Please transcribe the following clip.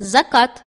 закат.